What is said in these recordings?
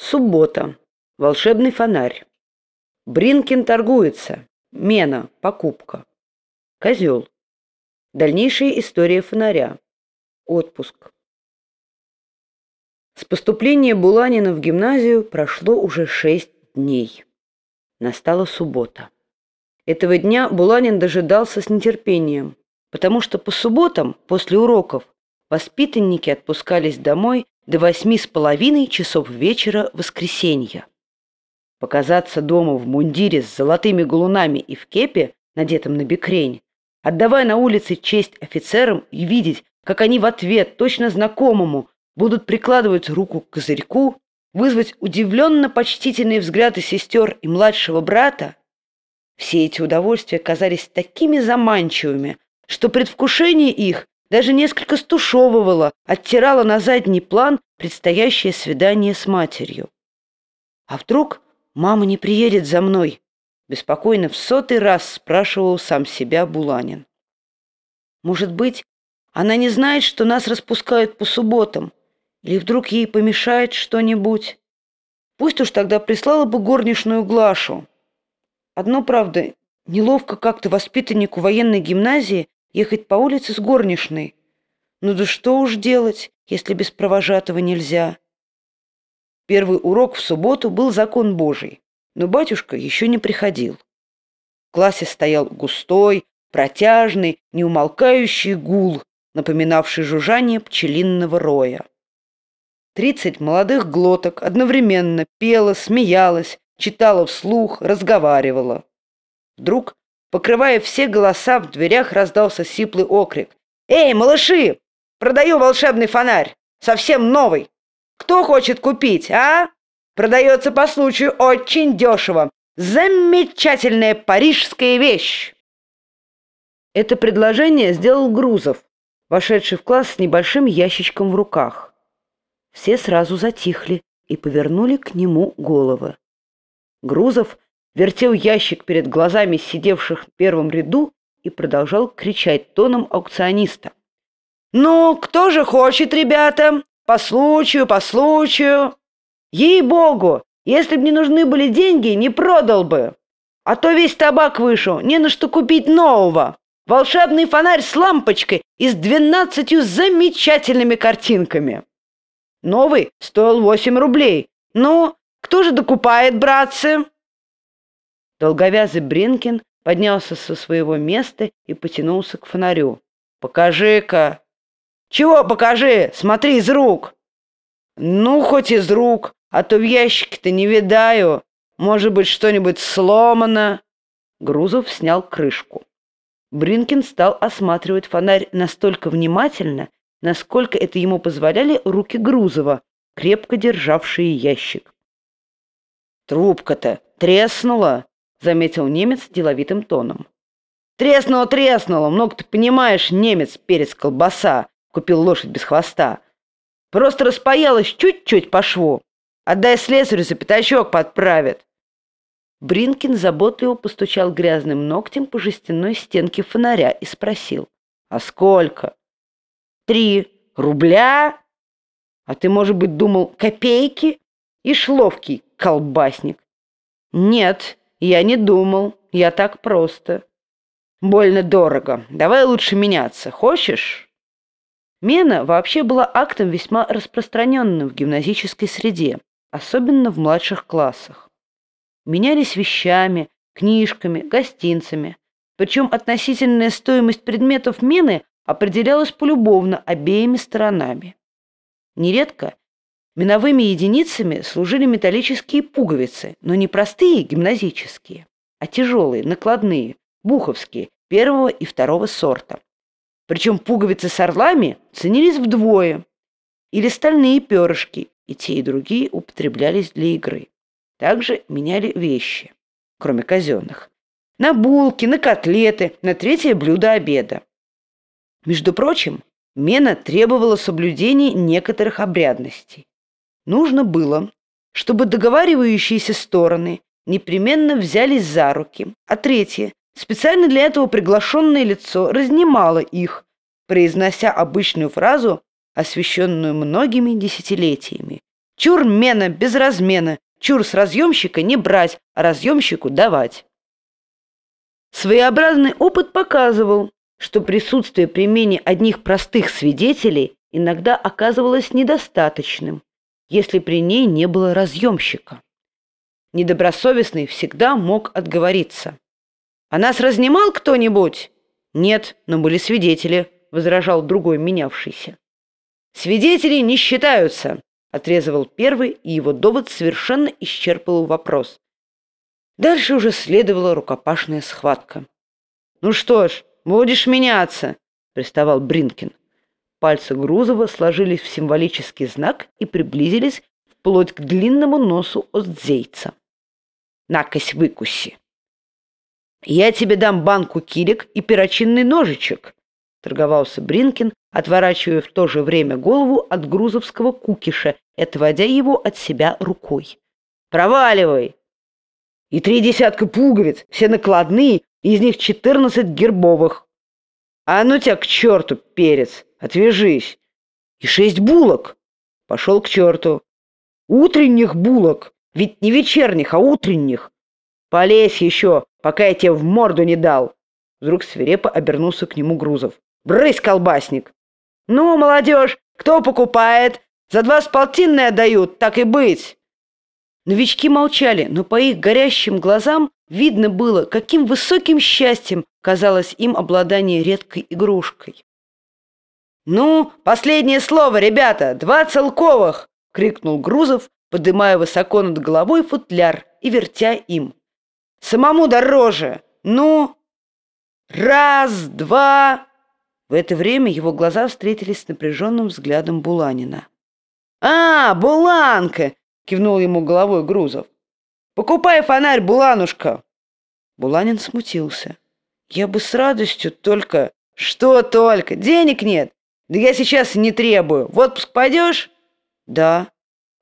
Суббота. Волшебный фонарь. Бринкин торгуется. Мена. Покупка. Козел. Дальнейшая история фонаря. Отпуск. С поступления Буланина в гимназию прошло уже шесть дней. Настала суббота. Этого дня Буланин дожидался с нетерпением, потому что по субботам, после уроков, воспитанники отпускались домой до восьми с половиной часов вечера воскресенья. Показаться дома в мундире с золотыми галунами и в кепе, надетом на бекрень, отдавая на улице честь офицерам и видеть, как они в ответ точно знакомому будут прикладывать руку к козырьку, вызвать удивленно-почтительные взгляды сестер и младшего брата, все эти удовольствия казались такими заманчивыми, что предвкушение их даже несколько стушевывала, оттирала на задний план предстоящее свидание с матерью. «А вдруг мама не приедет за мной?» Беспокойно в сотый раз спрашивал сам себя Буланин. «Может быть, она не знает, что нас распускают по субботам? Или вдруг ей помешает что-нибудь? Пусть уж тогда прислала бы горничную Глашу. Одно, правда, неловко как-то воспитаннику военной гимназии ехать по улице с горничной. Ну да что уж делать, если без провожатого нельзя? Первый урок в субботу был закон Божий, но батюшка еще не приходил. В классе стоял густой, протяжный, неумолкающий гул, напоминавший жужжание пчелиного роя. Тридцать молодых глоток одновременно пела, смеялась, читала вслух, разговаривала. Вдруг Покрывая все голоса, в дверях раздался сиплый окрик. «Эй, малыши! Продаю волшебный фонарь! Совсем новый! Кто хочет купить, а? Продается по случаю очень дешево! Замечательная парижская вещь!» Это предложение сделал Грузов, вошедший в класс с небольшим ящичком в руках. Все сразу затихли и повернули к нему головы. Грузов вертел ящик перед глазами сидевших в первом ряду и продолжал кричать тоном аукциониста. «Ну, кто же хочет, ребята? По случаю, по случаю! Ей-богу, если бы не нужны были деньги, не продал бы! А то весь табак вышел, не на что купить нового! Волшебный фонарь с лампочкой и с двенадцатью замечательными картинками!» Новый стоил восемь рублей. Ну, кто же докупает, братцы?» Долговязый Бринкин поднялся со своего места и потянулся к фонарю. «Покажи-ка!» «Чего покажи? Смотри из рук!» «Ну, хоть из рук, а то в ящике-то не видаю. Может быть, что-нибудь сломано?» Грузов снял крышку. Бринкин стал осматривать фонарь настолько внимательно, насколько это ему позволяли руки Грузова, крепко державшие ящик. «Трубка-то треснула!» — заметил немец деловитым тоном. «Треснуло, треснуло! Много ты понимаешь, немец, перец, колбаса!» — купил лошадь без хвоста. «Просто распаялась чуть-чуть по шву. Отдай слесарю, за пятачок подправит!» Бринкин заботливо постучал грязным ногтем по жестяной стенке фонаря и спросил. «А сколько?» «Три рубля? А ты, может быть, думал, копейки?» И шловкий колбасник. «Нет, я не думал, я так просто. Больно дорого. Давай лучше меняться. Хочешь? Мена вообще была актом весьма распространенным в гимназической среде, особенно в младших классах. Менялись вещами, книжками, гостинцами. Причем относительная стоимость предметов мены определялась полюбовно обеими сторонами. Нередко Миновыми единицами служили металлические пуговицы, но не простые гимназические, а тяжелые, накладные, буховские, первого и второго сорта. Причем пуговицы с орлами ценились вдвое. Или стальные перышки, и те, и другие употреблялись для игры. Также меняли вещи, кроме казенных. На булки, на котлеты, на третье блюдо обеда. Между прочим, мена требовала соблюдения некоторых обрядностей. Нужно было, чтобы договаривающиеся стороны непременно взялись за руки, а третье, специально для этого приглашенное лицо разнимало их, произнося обычную фразу, освященную многими десятилетиями. Чур мена без размена, чур с разъемщика не брать, а разъемщику давать. Своеобразный опыт показывал, что присутствие при мене одних простых свидетелей иногда оказывалось недостаточным, если при ней не было разъемщика. Недобросовестный всегда мог отговориться. «А нас разнимал кто-нибудь?» «Нет, но были свидетели», — возражал другой менявшийся. «Свидетели не считаются», — отрезывал первый, и его довод совершенно исчерпывал вопрос. Дальше уже следовала рукопашная схватка. «Ну что ж, будешь меняться», — приставал Бринкин. Пальцы Грузова сложились в символический знак и приблизились вплоть к длинному носу Оздзейца. «Накось выкуси!» «Я тебе дам банку килек и перочинный ножичек», — торговался Бринкин, отворачивая в то же время голову от грузовского кукиша и отводя его от себя рукой. «Проваливай!» «И три десятка пуговиц, все накладные, из них четырнадцать гербовых. А ну тебя к черту, перец, отвяжись! И шесть булок!» Пошел к черту. «Утренних булок, ведь не вечерних, а утренних!» «Полезь еще, пока я тебе в морду не дал!» Вдруг свирепо обернулся к нему Грузов. «Брысь, колбасник!» «Ну, молодежь, кто покупает? За два с полтинные отдают, так и быть!» Новички молчали, но по их горящим глазам видно было, каким высоким счастьем казалось им обладание редкой игрушкой. «Ну, последнее слово, ребята! Два целковых!» — крикнул Грузов, подымая высоко над головой футляр и вертя им. Самому дороже. Ну, раз, два...» В это время его глаза встретились с напряженным взглядом Буланина. «А, Буланка!» — кивнул ему головой Грузов. «Покупай фонарь, Буланушка!» Буланин смутился. «Я бы с радостью только...» «Что только? Денег нет! Да я сейчас не требую. В отпуск пойдешь?» «Да».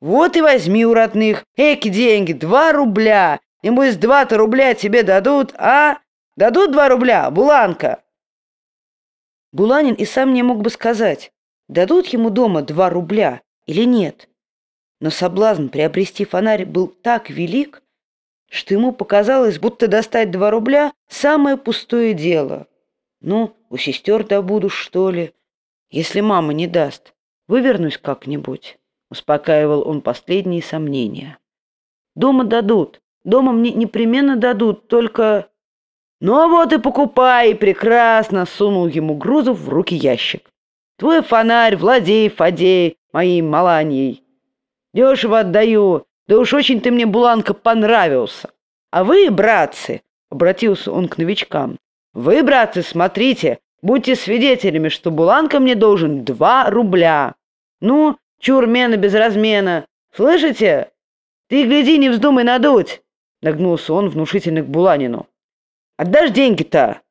«Вот и возьми у родных. Эки деньги, два рубля. Небось, два-то рубля тебе дадут, а? Дадут два рубля, Буланка?» Буланин и сам не мог бы сказать, дадут ему дома два рубля или нет. Но соблазн приобрести фонарь был так велик, что ему показалось, будто достать два рубля — самое пустое дело. Ну, у сестер добуду, что ли, если мама не даст. Вывернусь как-нибудь, — успокаивал он последние сомнения. Дома дадут, Дома мне непременно дадут, только... Ну а вот и покупай, прекрасно, сунул ему Грузов в руки ящик. Твой фонарь, владей, Фадей, моей Маланьей. Дешево отдаю, да уж очень ты мне, Буланка, понравился. А вы, братцы, обратился он к новичкам, вы, братцы, смотрите, будьте свидетелями, что Буланка мне должен два рубля. Ну, чурмена без размена, слышите? Ты, гляди, не вздумай надуть. Нагнулся он внушительно к Буланину. «Отдашь деньги-то?»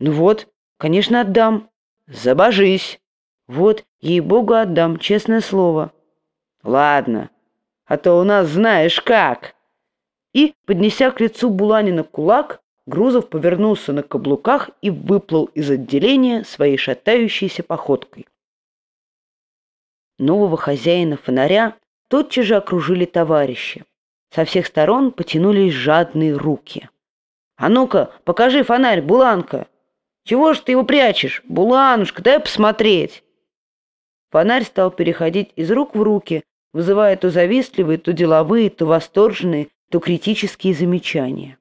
«Ну вот, конечно, отдам». «Забожись». «Вот, ей-богу, отдам, честное слово». «Ладно, а то у нас знаешь как». И, поднеся к лицу Буланина кулак, Грузов повернулся на каблуках и выплыл из отделения своей шатающейся походкой. Нового хозяина фонаря тотчас же окружили товарищи. Со всех сторон потянулись жадные руки. «А ну-ка, покажи фонарь, Буланка!» «Чего ж ты его прячешь? Буланушка, дай посмотреть!» Фонарь стал переходить из рук в руки, вызывая то завистливые, то деловые, то восторженные, то критические замечания.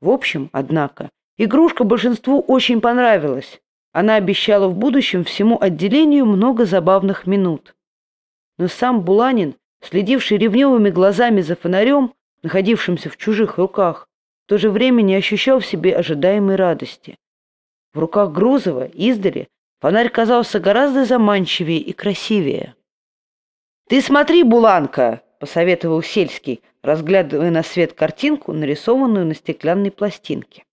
В общем, однако, игрушка большинству очень понравилась. Она обещала в будущем всему отделению много забавных минут. Но сам Буланин следивший ревнивыми глазами за фонарем, находившимся в чужих руках, в то же время не ощущал в себе ожидаемой радости. В руках Грузова, издали, фонарь казался гораздо заманчивее и красивее. «Ты смотри, Буланка!» — посоветовал Сельский, разглядывая на свет картинку, нарисованную на стеклянной пластинке.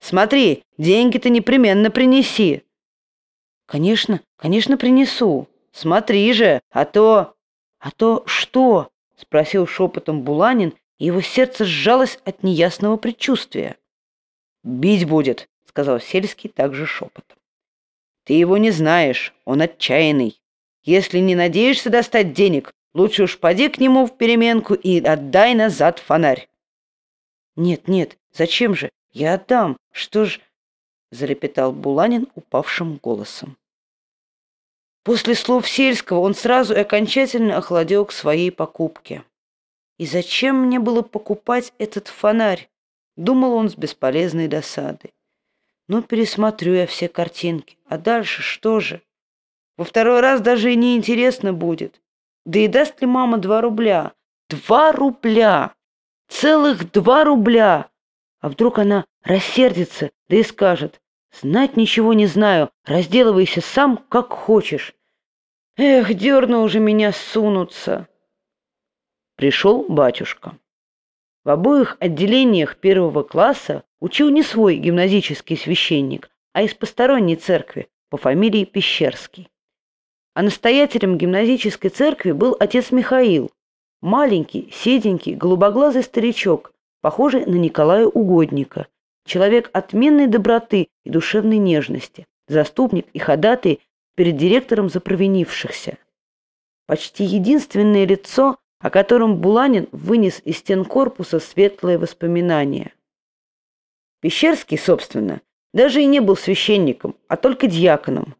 «Смотри, деньги ты непременно принеси!» «Конечно, конечно, принесу. Смотри же, а то...» «А то что?» — спросил шепотом Буланин, и его сердце сжалось от неясного предчувствия. «Бить будет», — сказал Сельский также шепотом. «Ты его не знаешь, он отчаянный. Если не надеешься достать денег, Лучше уж поди к нему в переменку и отдай назад фонарь. Нет, нет, зачем же? Я отдам. Что ж... Залепетал Буланин упавшим голосом. После слов Сельского он сразу и окончательно охладел к своей покупке. И зачем мне было покупать этот фонарь? Думал он с бесполезной досадой. Ну, пересмотрю я все картинки. А дальше что же? Во второй раз даже и не интересно будет. Да и даст ли мама два рубля? Два рубля! Целых два рубля! А вдруг она рассердится, да и скажет, «Знать ничего не знаю, разделывайся сам, как хочешь». Эх, дерну уже меня сунуться. Пришел батюшка. В обоих отделениях первого класса учил не свой гимназический священник, а из посторонней церкви по фамилии Пещерский. А настоятелем гимназической церкви был отец Михаил, маленький, седенький, голубоглазый старичок, похожий на Николая Угодника, человек отменной доброты и душевной нежности, заступник и ходатай перед директором за провинившихся. Почти единственное лицо, о котором Буланин вынес из стен корпуса светлые воспоминания. Пещерский, собственно, даже и не был священником, а только дьяконом,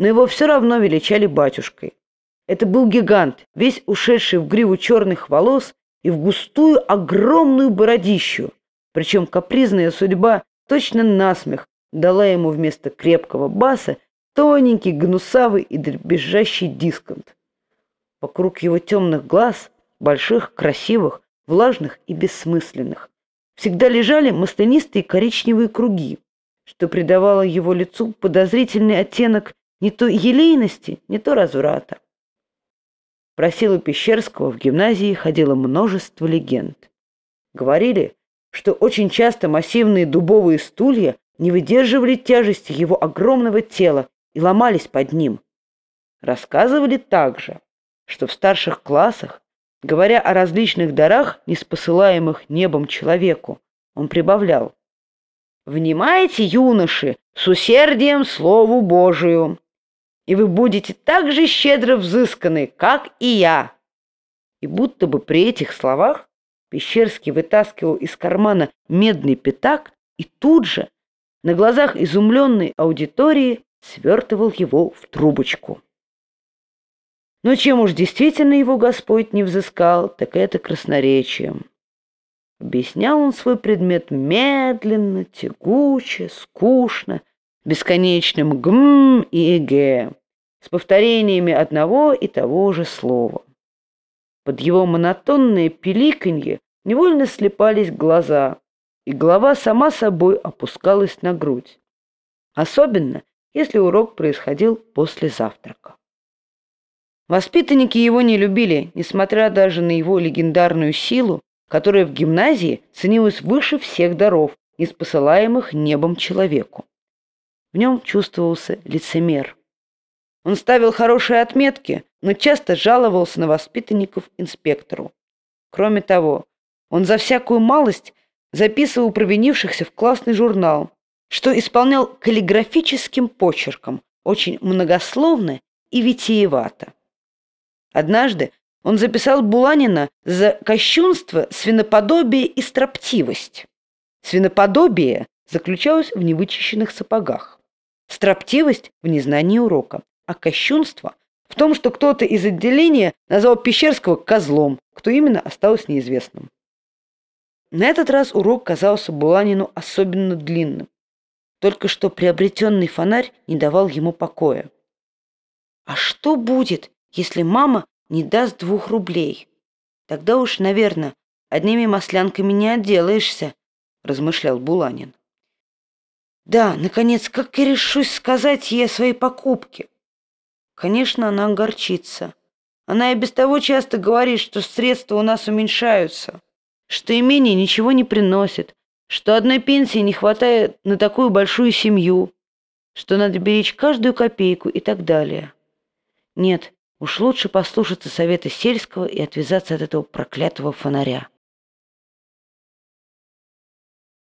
но его все равно величали батюшкой. Это был гигант, весь ушедший в гриву черных волос и в густую огромную бородищу, причем капризная судьба точно насмех дала ему вместо крепкого баса тоненький, гнусавый и дребезжащий дисконт. Вокруг его темных глаз больших, красивых, влажных и бессмысленных. Всегда лежали маслянистые коричневые круги, что придавало его лицу подозрительный оттенок не то елейности, не то разврата. Про силу Пещерского в гимназии ходило множество легенд. Говорили, что очень часто массивные дубовые стулья не выдерживали тяжести его огромного тела и ломались под ним. Рассказывали также, что в старших классах Говоря о различных дарах, неспосылаемых небом человеку, он прибавлял. «Внимайте, юноши, с усердием Слову Божию, и вы будете так же щедро взысканы, как и я». И будто бы при этих словах Пещерский вытаскивал из кармана медный пятак и тут же, на глазах изумленной аудитории, свертывал его в трубочку. Но чем уж действительно его Господь не взыскал, так это красноречием. Объяснял он свой предмет медленно, тягуче, скучно, бесконечным «гм» и «эге», с повторениями одного и того же слова. Под его монотонное пиликанье невольно слепались глаза, и голова сама собой опускалась на грудь. Особенно, если урок происходил после завтрака. Воспитанники его не любили, несмотря даже на его легендарную силу, которая в гимназии ценилась выше всех даров, неспосылаемых небом человеку. В нем чувствовался лицемер. Он ставил хорошие отметки, но часто жаловался на воспитанников инспектору. Кроме того, он за всякую малость записывал провинившихся в классный журнал, что исполнял каллиграфическим почерком, очень многословно и витиевато. Однажды он записал Буланина за кощунство, свиноподобие и строптивость. Свиноподобие заключалось в невычищенных сапогах, строптивость в незнании урока, а кощунство в том, что кто-то из отделения назвал Пещерского козлом, кто именно осталось неизвестным. На этот раз урок казался Буланину особенно длинным. Только что приобретенный фонарь не давал ему покоя. «А что будет, если мама не даст двух рублей. Тогда уж, наверное, одними маслянками не отделаешься, размышлял Буланин. Да, наконец, как я решусь сказать ей о своей покупке? Конечно, она огорчится. Она и без того часто говорит, что средства у нас уменьшаются, что имение ничего не приносит, что одной пенсии не хватает на такую большую семью, что надо беречь каждую копейку и так далее. Нет, Уж лучше послушаться совета сельского и отвязаться от этого проклятого фонаря.